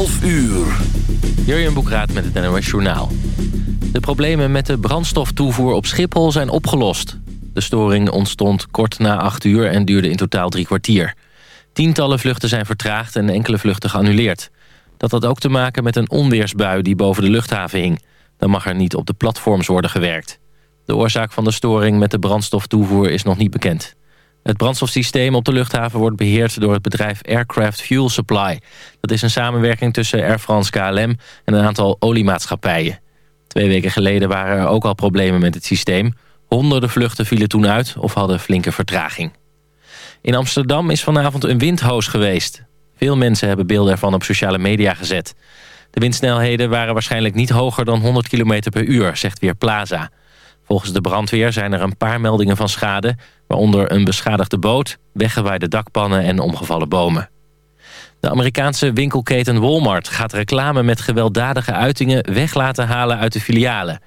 12 uur. Jurjen Boekraat met het NOS Journaal. De problemen met de brandstoftoevoer op Schiphol zijn opgelost. De storing ontstond kort na 8 uur en duurde in totaal drie kwartier. Tientallen vluchten zijn vertraagd en enkele vluchten geannuleerd. Dat had ook te maken met een onweersbui die boven de luchthaven hing. Dan mag er niet op de platforms worden gewerkt. De oorzaak van de storing met de brandstoftoevoer is nog niet bekend. Het brandstofsysteem op de luchthaven wordt beheerd door het bedrijf Aircraft Fuel Supply. Dat is een samenwerking tussen Air France KLM en een aantal oliemaatschappijen. Twee weken geleden waren er ook al problemen met het systeem. Honderden vluchten vielen toen uit of hadden flinke vertraging. In Amsterdam is vanavond een windhoos geweest. Veel mensen hebben beelden ervan op sociale media gezet. De windsnelheden waren waarschijnlijk niet hoger dan 100 km per uur, zegt weer Plaza. Volgens de brandweer zijn er een paar meldingen van schade... waaronder een beschadigde boot, weggewaaide dakpannen en omgevallen bomen. De Amerikaanse winkelketen Walmart gaat reclame met gewelddadige uitingen... weg laten halen uit de filialen.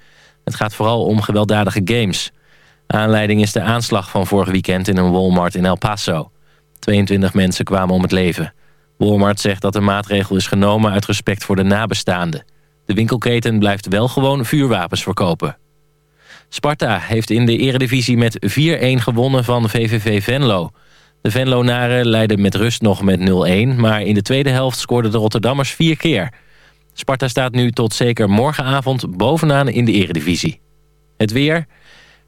Het gaat vooral om gewelddadige games. Aanleiding is de aanslag van vorig weekend in een Walmart in El Paso. 22 mensen kwamen om het leven. Walmart zegt dat de maatregel is genomen uit respect voor de nabestaanden. De winkelketen blijft wel gewoon vuurwapens verkopen. Sparta heeft in de eredivisie met 4-1 gewonnen van VVV Venlo. De Venlonaren leidden met rust nog met 0-1... maar in de tweede helft scoorden de Rotterdammers vier keer. Sparta staat nu tot zeker morgenavond bovenaan in de eredivisie. Het weer...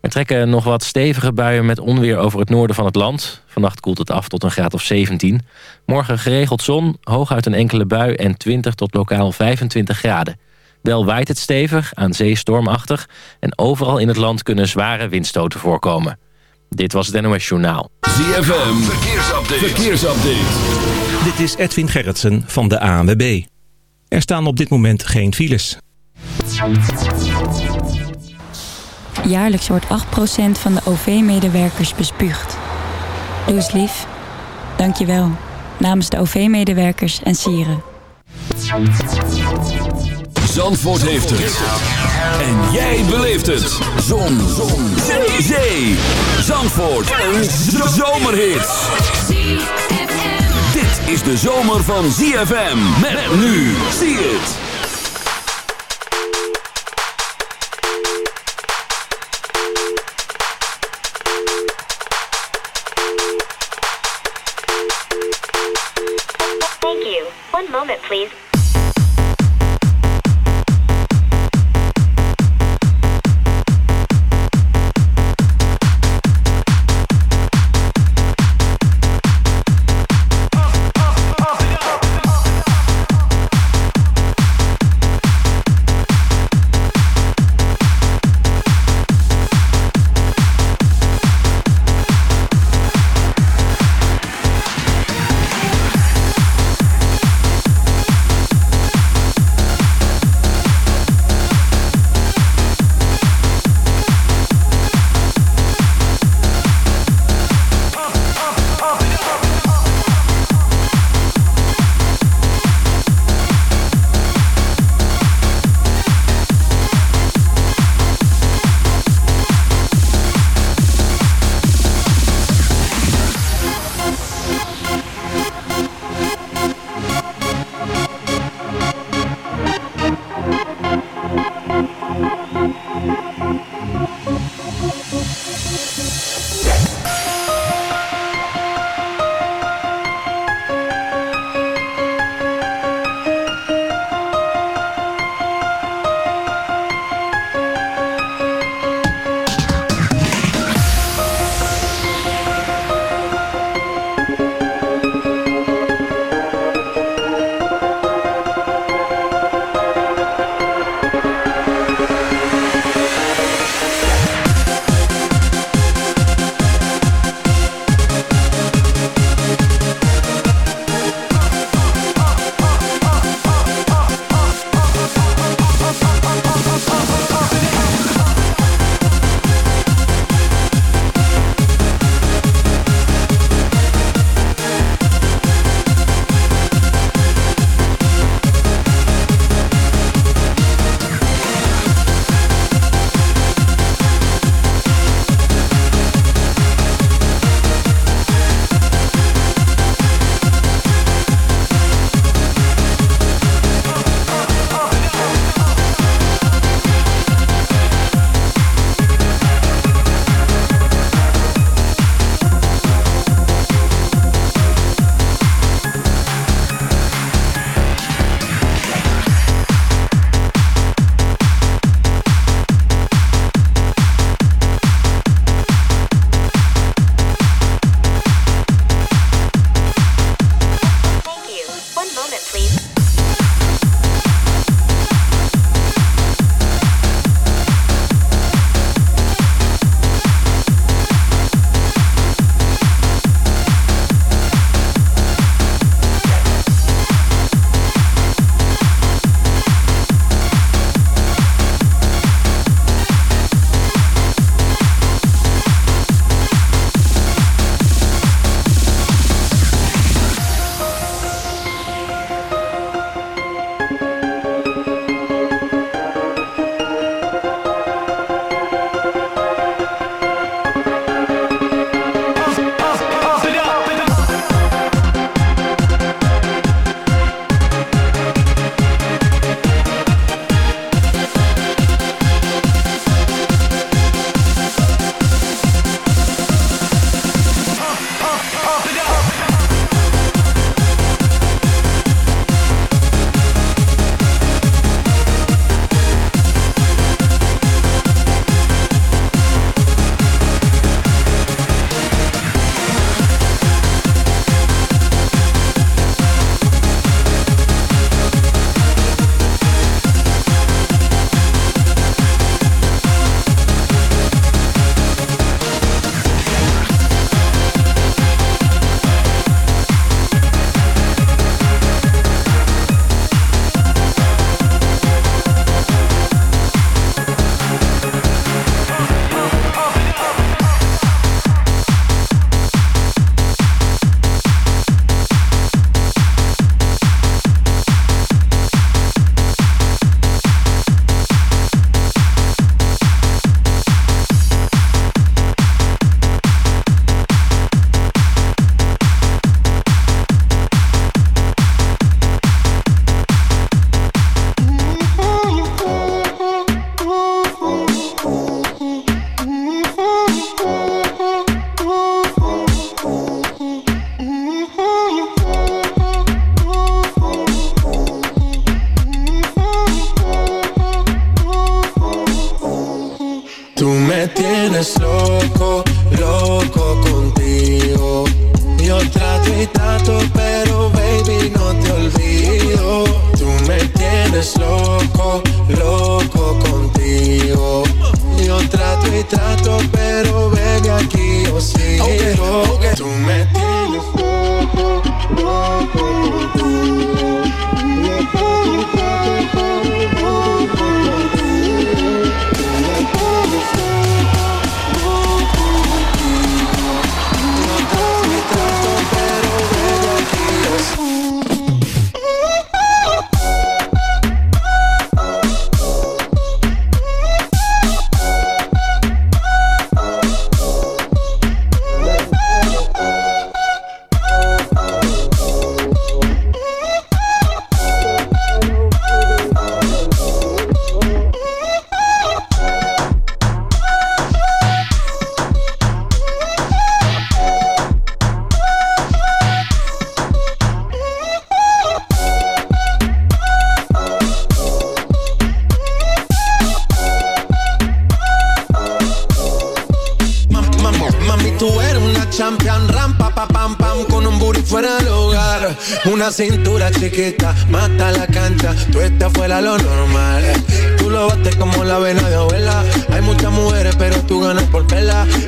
Er trekken nog wat stevige buien met onweer over het noorden van het land. Vannacht koelt het af tot een graad of 17. Morgen geregeld zon, hooguit een enkele bui en 20 tot lokaal 25 graden. Wel waait het stevig, aan zee stormachtig... en overal in het land kunnen zware windstoten voorkomen. Dit was het NOS Journaal. ZFM, verkeersupdate. verkeersupdate. Dit is Edwin Gerritsen van de ANWB. Er staan op dit moment geen files. Jaarlijks wordt 8% van de OV-medewerkers bespuugd. Doe eens lief. Dank je wel. Namens de OV-medewerkers en sieren. Zandvoort heeft het. En jij beleeft het. Zon. Zon. Zee. Zee. Zandvoort. Een zomerhit. Dit is de zomer van ZFM. Met nu. Zie het. Thank you. One moment, please.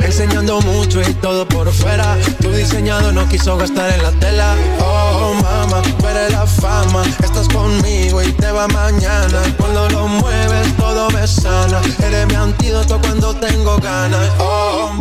Enseñando mucho y todo por fuera Tu diseñado no quiso gastar en la tela Oh mama, pero la fama Estás conmigo y te va mañana Cuando lo mueves todo me sana Eres mi antídoto cuando tengo ganas Oh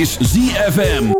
is ZFM.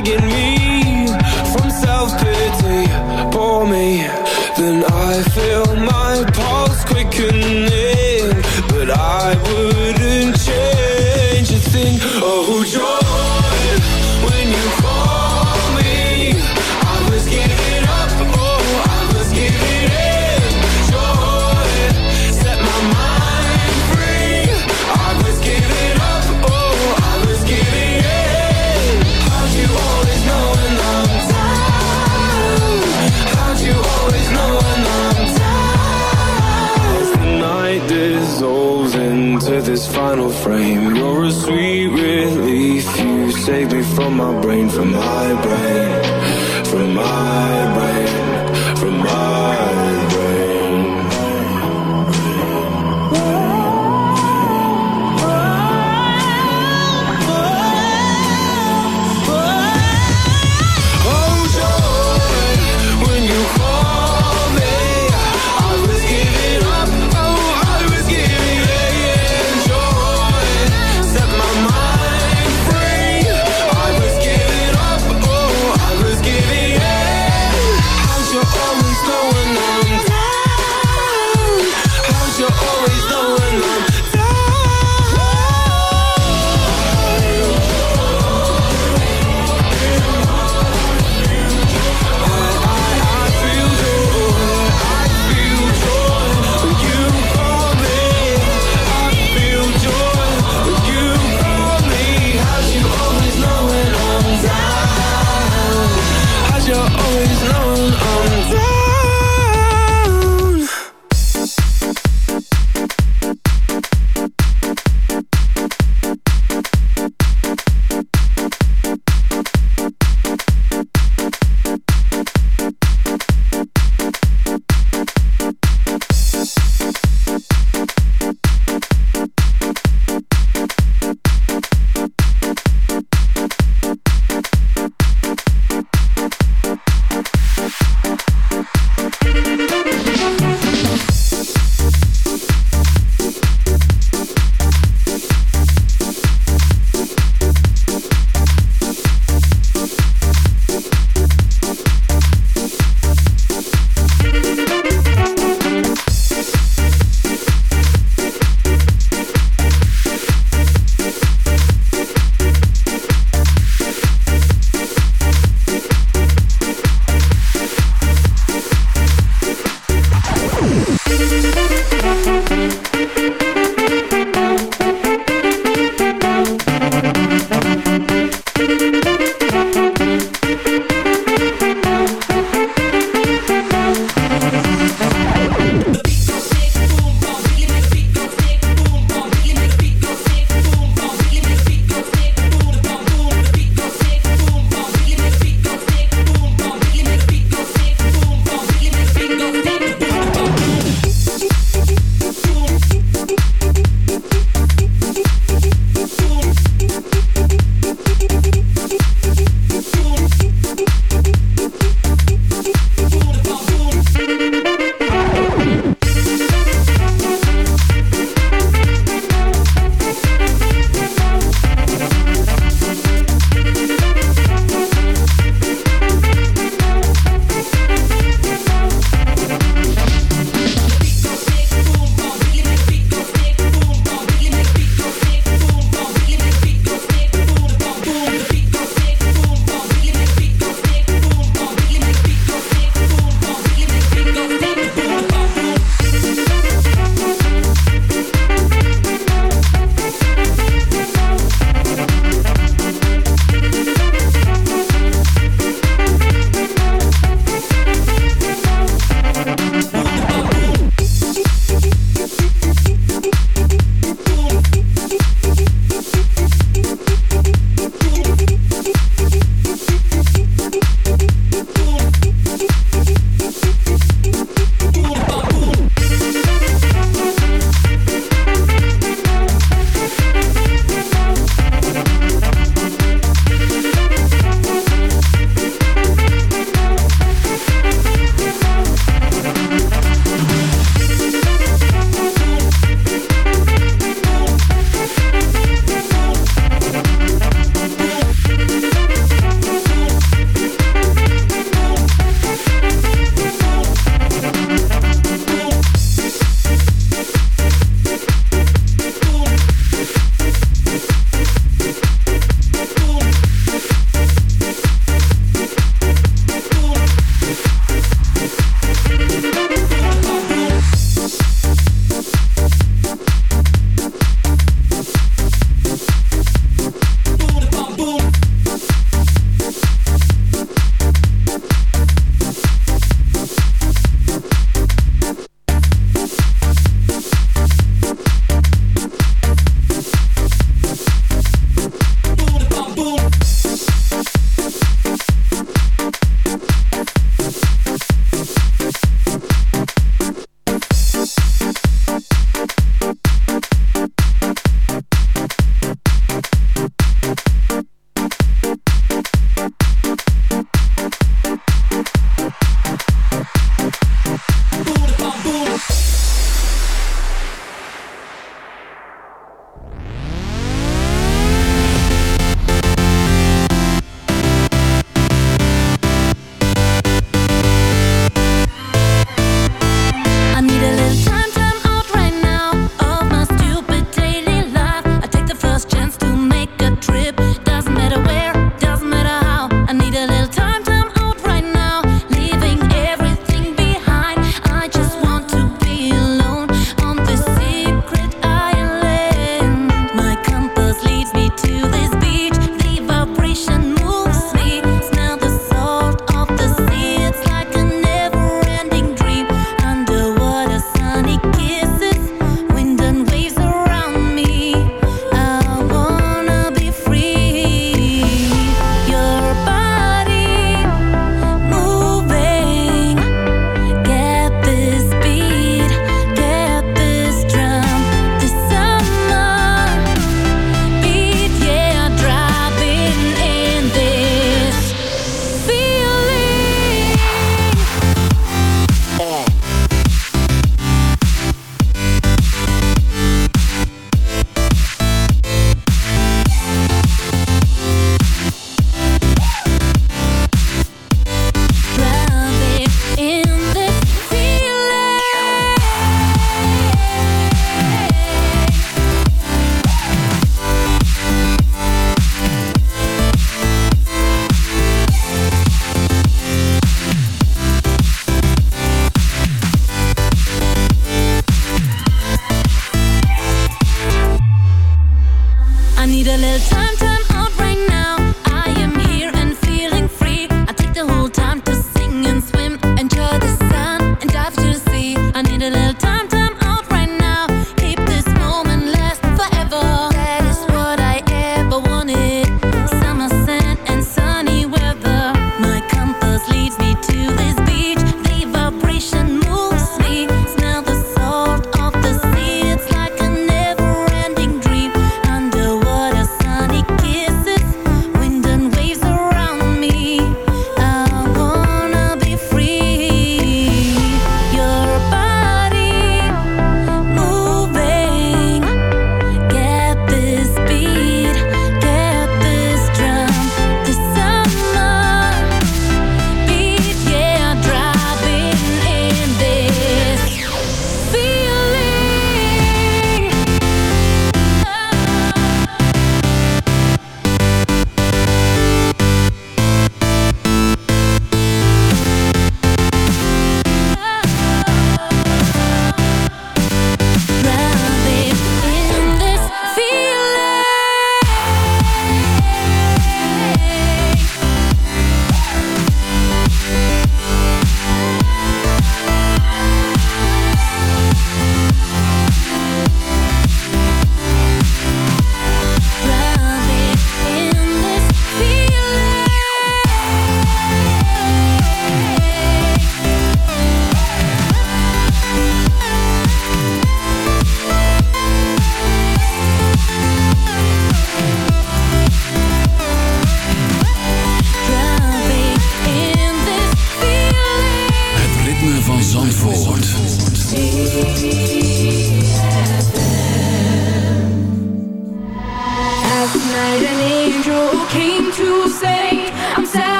dragging me my brain from high brain.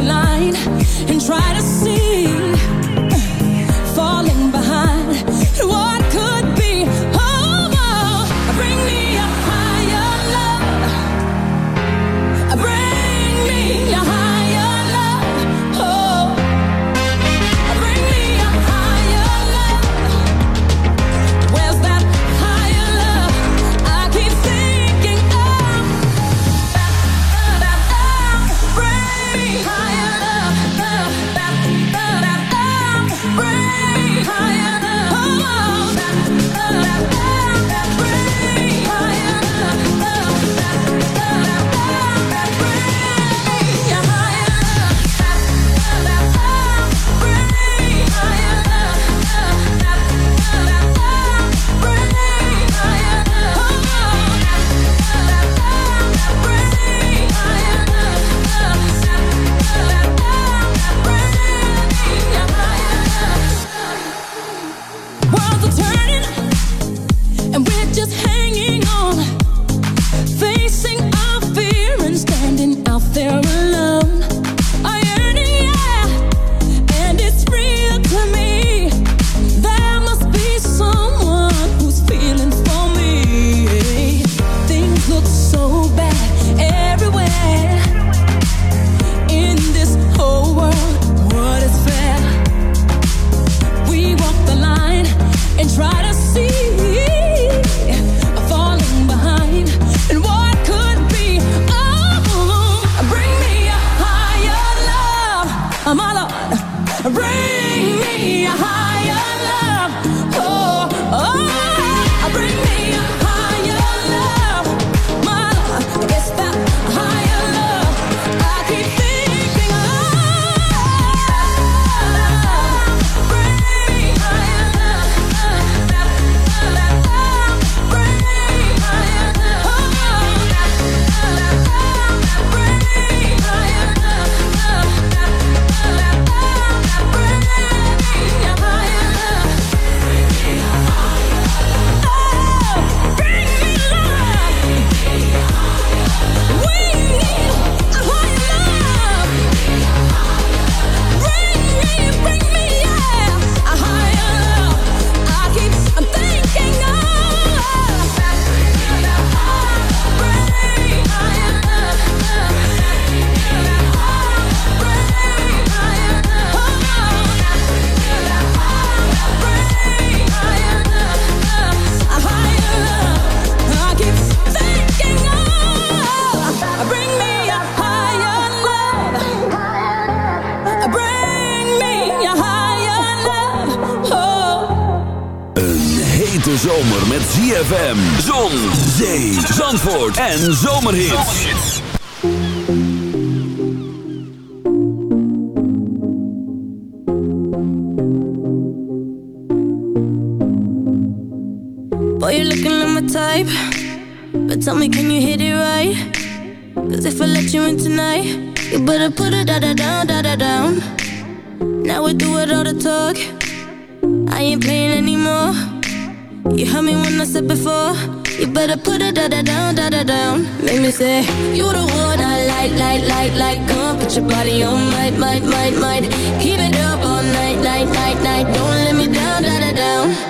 the line and try to see en zomerhit. light, light. Come put your body on might, might, might, might. Keep it up all night, night, night, night. Don't let me down, down, down.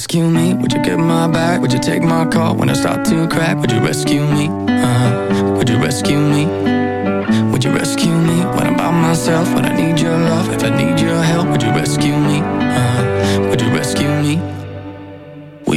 rescue me? Would you get my back? Would you take my call when I start to crack? Would you rescue me? Uh -huh. Would you rescue me? Would you rescue me when I'm by myself? When I need your love, if I need your help, would you rescue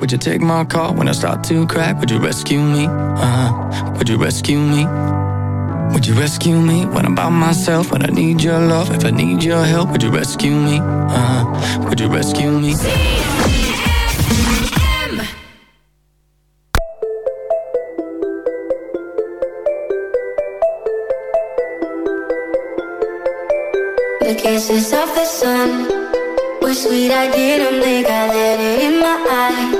back? Would you take my call when I start to crack? Would you rescue me? Uh-huh. Would you rescue me? Would you rescue me when I'm by myself? When I need your love, if I need your help, would you rescue me? Uh-huh. Would you rescue me? The kisses of the sun were sweet. I didn't think I let it in my eyes